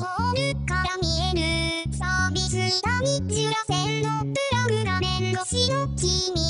ホームから見えるサービス谷ジュラ線のプラグ画面越しの君。